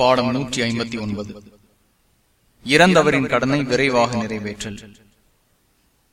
பாடம் நூற்றி ஐம்பத்தி ஒன்பது. இறந்தவரின் கடனை விரைவாக நிறைவேற்றல்.